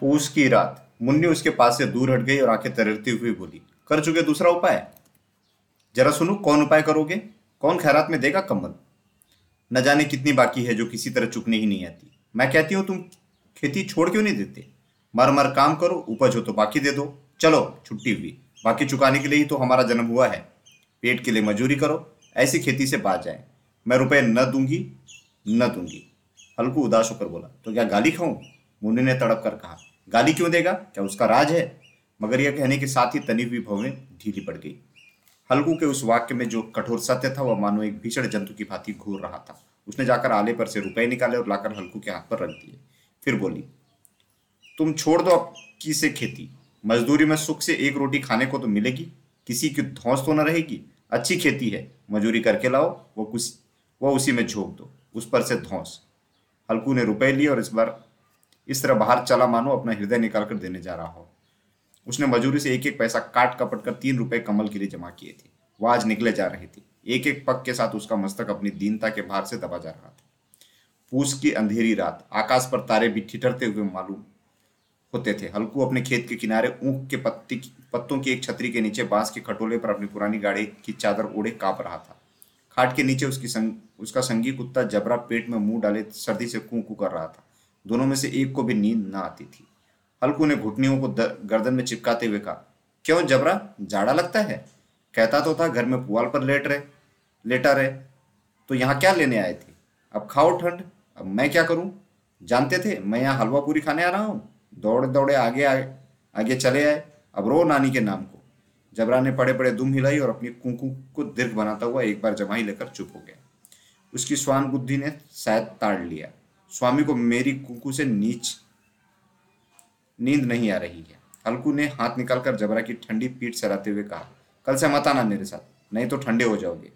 पूस की रात। मुन्नी उसके पास से दूर हट गई और आँखें तैरती हुई बोली, कर चुके दूसरा उपाय? जरा सुनो, कौन उपाय करोगे? कौन खैरात में देगा कम्बल? न जाने कितनी बाकी है जो किसी तरह चुकने ही नहीं आती। मैं कहती हूँ, तुम खेती छोड़ क्यों नहीं देते? मर मर काम करो, उपज हो तो बाकी दे दो। चलो, छुट्टी हुई। बाकी चुकाने के लिए ही तो हमारा जन्म हुआ है। पेट के लिए मजूरी करो, ऐसी खेती से बात जाए। मैं रुपए न दूँगी न दूँगी। हल्कू उदास होकर बोला तो क्या गाली खाऊं? मुन्नी ने तड़प कर कहा गाली क्यों देगा? क्या उसका राज है? मगर यह कहने के साथ ही तनी हुई भवें ढीली पड़ गई। हल्कू के उस वाक्य में जो कठोर सत्य था, वह मानो एक भीषण जंतु की भांति घूर रहा था। उसने जाकर आले पर से रुपए निकाले और लाकर हल्कू के हाथ पर रख दिए। फिर बोली, तुम छोड़ दो अब की से खेती। मजदूरी में सुख से एक रोटी खाने को तो मिलेगी। किसी की धौस तो न रहेगी। अच्छी खेती है। मजूरी करके लाओ। वो कुछ, वह उसी में झोंक दो। उस पर से धौस। हल्कू ने रुपए लिए और इस बार इस तरह बाहर चला मानो अपना हृदय निकाल कर देने जा रहा हो। उसने मजूरी से एक एक पैसा काट कपट कर तीन रुपए कमल के लिए जमा किए थे। वह आज निकले जा रही थी। एक एक पग के साथ उसका मस्तक अपनी दीनता के भार से दबा जा रहा था। पूस की अंधेरी रात आकाश पर तारे भी ठिठरते हुए मालूम होते थे। हल्कू अपने खेत के किनारे ऊख के पत्ती पत्तों की एक छतरी के नीचे बाँस के खटोले पर अपनी पुरानी गाड़ी की चादर ओढ़े काँप रहा था। खाट के नीचे उसकी संग, उसका संगी कुत्ता जबरा पेट में मुँह डाले सर्दी से कू कू कर रहा था। दोनों में से एक को भी नींद ना आती थी। हल्कू ने घुटनियों को गर्दन में चिपकाते हुए कहा, क्यों जबरा? जाड़ा लगता है? कहता तो था घर में पुआल पर लेट रहे, लेटा रहे तो यहाँ क्या लेने आए थे? अब खाओ ठंड, अब मैं क्या करूँ? जानते थे, मैं यहाँ हलवा पूरी खाने आ रहा हूँ? दौड़े दौड़े आगे आए, आगे चले आए, अब रो नानी के नाम को। जबरा ने पड़े पड़े दुम हिलाई और अपनी कुंकू को दीर्घ बनाता हुआ एक बार जमाई लेकर चुप हो गया। उसकी स्वान बुद्धि ने शायद ताड़ लिया। स्वामी को मेरी कुंकू से नीच नींद नहीं आ रही है। हल्कू ने हाथ निकालकर जबरा की ठंडी पीठ सराते हुए कहा, कल से मत आना मेरे साथ, नहीं तो ठंडे हो जाओगे।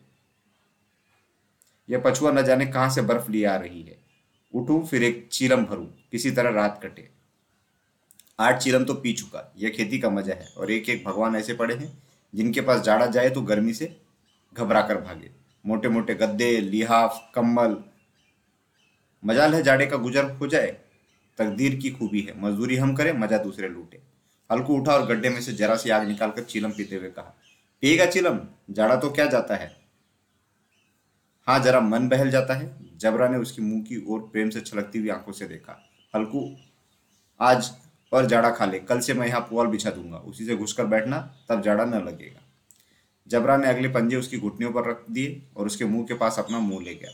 यह पछुआ न जाने कहाँ से बर्फ़ लिए आ रही है। उठू, फिर एक चीलम भरू, किसी तरह रात कटे। आठ चिलम तो पी चुका, यह खेती का मज़ा है, और एक एक भगवान ऐसे पड़े हैं, जिनके पास जाड़ा जाए तो गर्मी से घबरा कर भागे। मोटे मोटे गद्दे, लिहाफ, कम्बल मजाल है जाड़े का गुजर हो जाए, तकदीर की खूबी है। मजदूरी हम करें, मज़ा दूसरे लूटे। हल्कू उठा और गड्ढे में से जरा सी आग निकालकर चिलम पीते हुए कहा, पिएगा चिलम, जाड़ा तो क्या जाता है? हाँ जरा मन बहल जाता है। जबरा ने उसकी मुँह की ओर प्रेम से छलकती हुई आँखों से देखा, हल्कू, आज और जाड़ा खा ले, कल से मैं यहाँ पुआल बिछा दूँगा। उसी से घुसकर बैठना, तब जाड़ा न लगेगा। जबरा ने अगले पंजे उसकी घुटनियों पर रख दिए और उसके मुँह के पास अपना मुँह ले गया।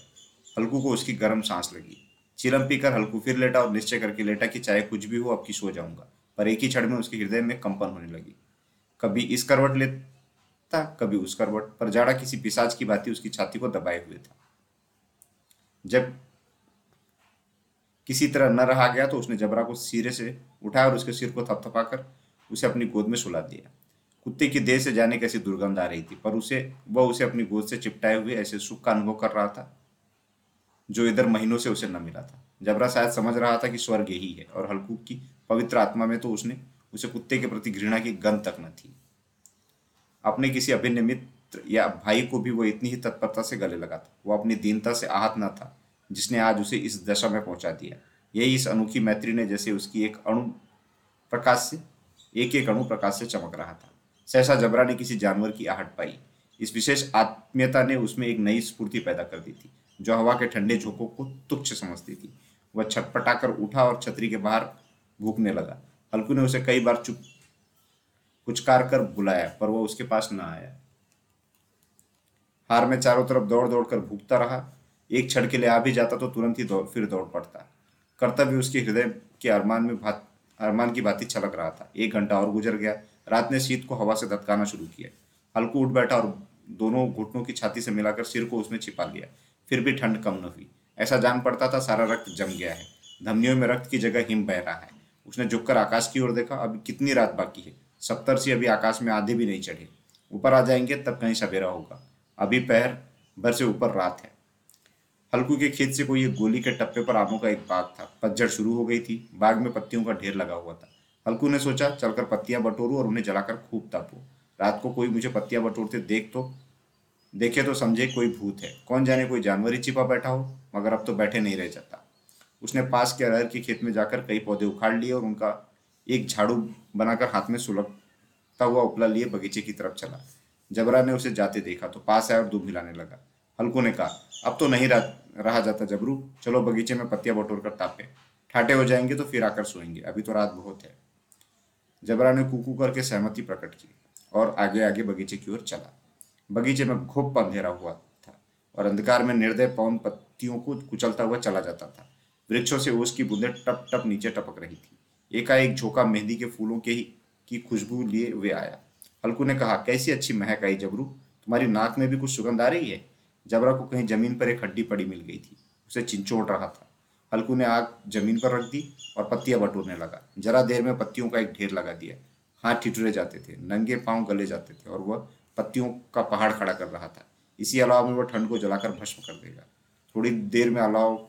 हल्कू को उसकी गर्म सांस लगी। चिलम पीकर हल्कू फिर लेटा और निश्चय करके लेटा कि चाहे कुछ भी हो, अब की सो जाऊँगा। पर एक ही क्षण में उसके हृदय में कंपन होने लगी। कभी इस करवट लेता, कभी उस करवट। पर जाड़ा किसी पिसाज की बाती उसकी छाती को दबाए हुए था। जब किसी तरह न रहा गया तो उसने जबरा को सिरे से उठाया और उसके सिर को थपथपाकर उसे अपनी गोद में सुला दिया। कुत्ते की देह से जाने कैसी दुर्गंध आ रही थी, पर उसे, वह उसे अपनी गोद से चिपटाए हुए ऐसे सुख का अनुभव कर रहा था। जो इधर महीनों से उसे न मिला था। जबरा शायद समझ रहा था कि स्वर्ग यही है और हल्कू की पवित्र आत्मा में तो उसने उसे कुत्ते के प्रति घृणा की गंध तक न थी। अपने किसी अभिन्न मित्र या भाई को भी वो इतनी ही तत्परता से गले लगा था। वो अपनी दीनता से आहत न था, जिसने आज उसे इस दशा में पहुँचा दिया। यही इस अनोखी मैत्री ने जैसे उसकी एक अणु प्रकाश से, एक एक अणु प्रकाश से चमक रहा था। सहसा जबरा ने किसी जानवर की आहट पाई। इस विशेष आत्मीयता ने उसमें एक नई स्फूर्ति पैदा कर दी थी। जो हवा के ठंडे झोंकों को तुच्छ समझती थी। वह छटपटाकर उठा और छतरी के बाहर भूखने लगा। हल्कू ने उसे कई बार चुप कुचकार कर बुलाया, पर वह उसके पास न आया। हार में चारों तरफ़ दौड़ दौड़ कर भूखता रहा। एक क्षण के लिए आ भी जाता तो तुरंत ही दौड़, फिर दौड़ पड़ता। कर्तव्य उसके हृदय के अरमान में भात, अरमान की बाती छलक रहा था। एक घंटा और गुजर गया। रात ने शीत को हवा से धतकाना शुरू किया। हल्कू उठ बैठा और दोनों घुटनों की छाती से मिलाकर सिर को उसमें छिपा लिया। फिर भी ठंड कम न हुई। ऐसा जान पड़ता था, सारा रक्त जम गया है। धमनियों में रक्त की जगह हिम बह रहा है। उसने झुककर आकाश की ओर देखा अभी कितनी रात बाकी है? सप्तर से अभी आकाश में आधे भी नहीं चढ़े। ऊपर आ जाएँगे, तब कहीं सवेरा होगा। अभी पैर भर से ऊपर रात है। हल्कू के खेत से कोई एक गोली के टप्पे पर आमों का एक बाग था। पतझड़ शुरू हो गई थी। बाग में पत्तियों का ढेर लगा हुआ था। हल्कू ने सोचा, चलकर पत्तियाँ बटोरू और उन्हें जलाकर खूब तापू। रात को कोई मुझे पत्तियाँ बटोरते देख तो देखे तो समझे कोई भूत है। कौन जाने कोई जानवर ही छिपा बैठा हो, मगर अब तो बैठे नहीं रह जाता। उसने पास के अरहर के खेत में जाकर कई पौधे उखाड़ लिए और उनका एक झाड़ू बनाकर हाथ में सुलगता हुआ उपला लिए बगीचे की तरफ़ चला। जबरा ने उसे जाते देखा तो पास आया और दूध मिलाने लगा। हल्कू ने कहा, अब तो नहीं रहा जाता जबरू। चलो बगीचे में पत्तियाँ बटोर कर तापे। ठाटे हो जाएँगे तो फिर आकर सोएँगे। अभी तो रात बहुत है। जबरा ने कुकू करके सहमति प्रकट की और आगे आगे बगीचे की ओर चला। बगीचे में घुप अंधेरा हुआ था और अंधकार में निर्दय पवन पत्तियों को कुचलता हुआ चला जाता था। वृक्षों से ओस की बूंदें टप टप नीचे टपक रही थी। एकाएक झोंका मेहंदी के फूलों के ही की खुशबू लिए वे आया। हल्कू ने कहा, कैसी अच्छी महक आई जबरू, तुम्हारी नाक में भी कुछ सुगंध आ रही है? जबरा को कहीं ज़मीन पर एक हड्डी पड़ी मिल गई थी। उसे चिंचोड़ रहा था। हल्कू ने आग ज़मीन पर रख दी और पत्तियाँ बटोरने लगा। जरा देर में पत्तियों का एक ढेर लगा दिया। हाथ ठिठुरे जाते थे, नंगे पाँव गले जाते थे और वह पत्तियों का पहाड़ खड़ा कर रहा था। इसी अलाव में वह ठंड को जलाकर भस्म कर देगा। थोड़ी देर में अलाव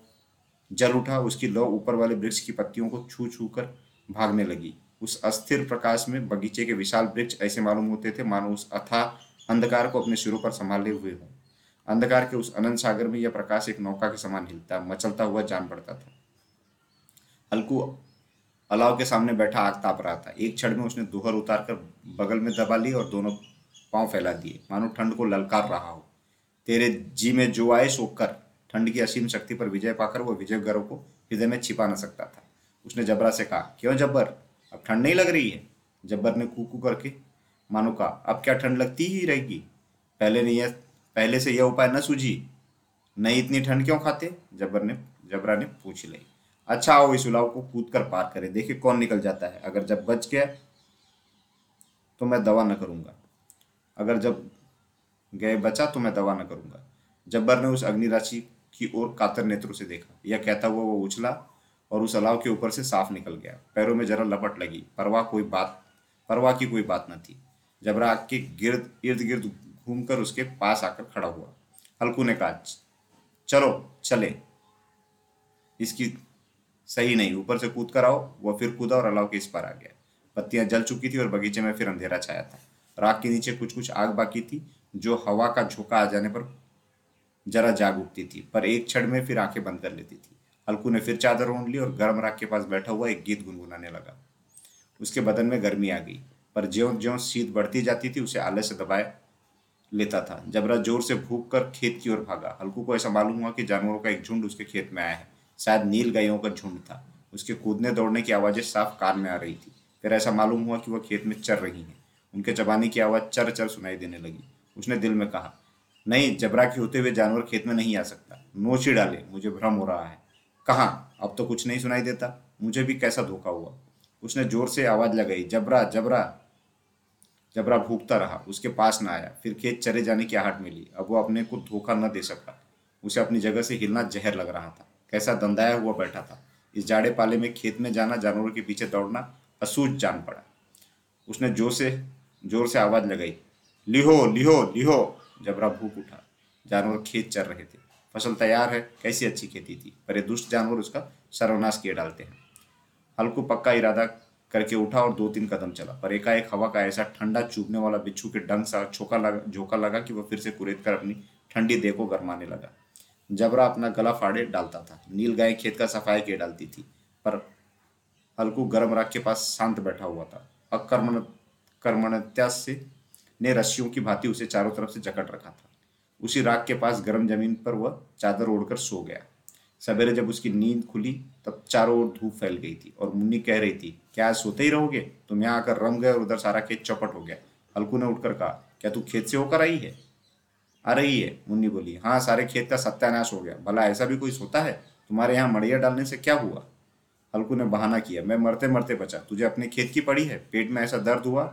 जल उठा, उसकी लौ ऊपर वाले वृक्ष की पत्तियों को छू छू कर भागने लगी। उस अस्थिर प्रकाश में बगीचे के विशाल वृक्ष ऐसे मालूम होते थे मानो उस अथा अंधकार को अपने सिरों पर संभाले हुए हों। अंधकार के उस अनंत सागर में यह प्रकाश एक नौका के समान हिलता, मचलता हुआ जान पड़ता था। हल्कू अलाव के सामने बैठा आग ताप रहा था। एक क्षण में उसने दोहर उतार कर बगल में दबा ली और दोनों पाँव फैला दिए। मानो ठंड को ललकार रहा हो। तेरे जी में जो आए सो कर। ठंड की असीम शक्ति पर विजय पाकर वो विजय गर्व को हृदय में छिपा न सकता था। उसने जबरा से कहा, क्यों जब्बर? अब ठंड नहीं लग रही है? जब्बर ने कूकू करके मानो कहा, अब क्या ठंड लगती ही रहेगी? पहले नहीं है पहले से यह उपाय न सूझी। नहीं इतनी ठंड क्यों खाते? जबर ने जबरा ने पूछ ली। अच्छा आओ इस उलाव को कूद कर पार करे। देखिए कौन निकल जाता है। अगर जब बच गया तो मैं दवा न करूँगा। अगर जब गए बचा तो मैं दवा न करूँगा। जब्बर ने उस अग्नि राशि की ओर कातर नेत्रों से देखा। यह कहता हुआ वो उछला और उस अलाव के ऊपर से साफ़ निकल गया। पैरों में जरा लपट लगी। परवाह कोई बात, परवाह की कोई बात न थी। जबरा के गिर्द, इर्द गिर्द घूमकर उसके पास आकर खड़ा हुआ। हल्कू ने कहा, चलो, चले। इसकी सही नहीं। ऊपर से कूद कर आओ। वह फिर कूदा और अलाव के इस पर आ गया। पत्तियाँ जल चुकी थी और बगीचे में फिर अंधेरा छाया था। राख के नीचे कुछ कुछ आग बाकी थी, जो हवा का झोंका आ जाने पर जरा जाग उठती थी, पर एक क्षण में फिर आँखें बंद कर लेती थी। हल्कू ने फिर चादर ओढ़ ली और गर्म राख के पास बैठा हुआ एक गीत गुनगुनाने लगा। उसके बदन में गर्मी आ गई, पर ज्यो ज्यो शीत बढ़ती जाती थी, उसे आलस से दबाए लेता था। जबरा ज़ोर से भूख कर खेत की ओर भागा। हल्कू को ऐसा मालूम हुआ कि जानवरों का एक झुंड उसके खेत में आया है। शायद नील गायों का झुंड था। उसके कूदने दौड़ने की आवाज़ें साफ़ कान में आ रही थी। फिर ऐसा मालूम हुआ कि वह खेत में चर रही हैं। उनके चबाने की आवाज़ चर चर सुनाई देने लगी। उसने दिल में कहा, नहीं, जबरा के होते हुए जानवर खेत में नहीं आ सकता। नोची डाले, मुझे भ्रम हो रहा है। कहाँ? अब तो कुछ नहीं सुनाई देता। मुझे भी कैसा धोखा हुआ? उसने ज़ोर से आवाज़ लगाई, जबरा जबरा। जबरा भूखता रहा, उसके पास न आया। फिर खेत चले जाने की आहट मिली। अब वो अपने को धोखा न दे सका। उसे अपनी जगह से हिलना जहर लग रहा था। कैसा दंदाया हुआ बैठा था। इस जाड़े पाले में खेत में जाना, जानवरों के पीछे दौड़ना असूझ जान पड़ा। उसने ज़ोर से ज़ोर से आवाज़ लगाई, लिहो लिहो लिहो। जबरा भूख उठा, जानवर खेत चल रहे थे। फ़सल तैयार है, कैसी अच्छी खेती थी? पर ये दुष्ट जानवर उसका सर्वनाश किए डालते हैं। हल्कू पक्का इरादा करके उठा और दो तीन कदम चला, पर एकाएक हवा का ऐसा ठंडा चूबने वाला बिच्छू के डंग सा छोका लगा, झोंका लगा कि वह फिर से कुरेद कर अपनी ठंडी देह को गरमाने लगा। जबरा अपना गला फाड़े डालता था। नील गाय खेत का सफ़ाई किए डालती थी, पर हल्कू गर्म राख के पास शांत बैठा हुआ था। अकर्मण कर्मणत्या से ने रस्सियों की भांति उसे चारों तरफ़ से जकड़ रखा था। उसी राख के पास गर्म ज़मीन पर वह चादर ओढ़कर सो गया। सवेरे जब उसकी नींद खुली, तब चारों ओर धूप फैल गई थी और मुन्नी कह रही थी, क्या सोते ही रहोगे? तुम यहाँ आकर रम गए और उधर सारा खेत चौपट हो गया। हल्कू ने उठकर कहा, क्या तू खेत से होकर आई है? आ रही है, मुन्नी बोली। हाँ सारे खेत का सत्यानाश हो गया। भला ऐसा भी कोई सोता है? तुम्हारे यहाँ मड़िया डालने से क्या हुआ? हल्कू ने बहाना किया, मैं मरते मरते बचा। तुझे अपने खेत की पड़ी है। पेट में ऐसा दर्द हुआ?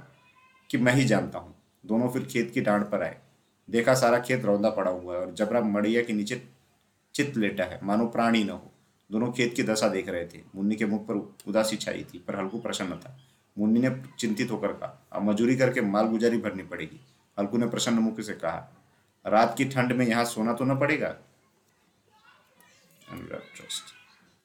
कि मैं ही जानता हूँ। दोनों फिर खेत की डांड पर आए। देखा सारा खेत रौंदा पड़ा हुआ है और जबरा मड़िया के नीचे चित लेटा है। मानो प्राणी न हो। दोनों खेत की दशा देख रहे थे। मुन्नी के मुख पर उदासी छाई थी, पर हल्कू प्रसन्न था। मुन्नी ने चिंतित होकर कहा, अब मजूरी करके माल गुजारी भरनी पड़ेगी। हल्कू ने प्रसन्न मुख से कहा, रात की ठंड में यहाँ सोना तो न पड़ेगा? ट्रस्ट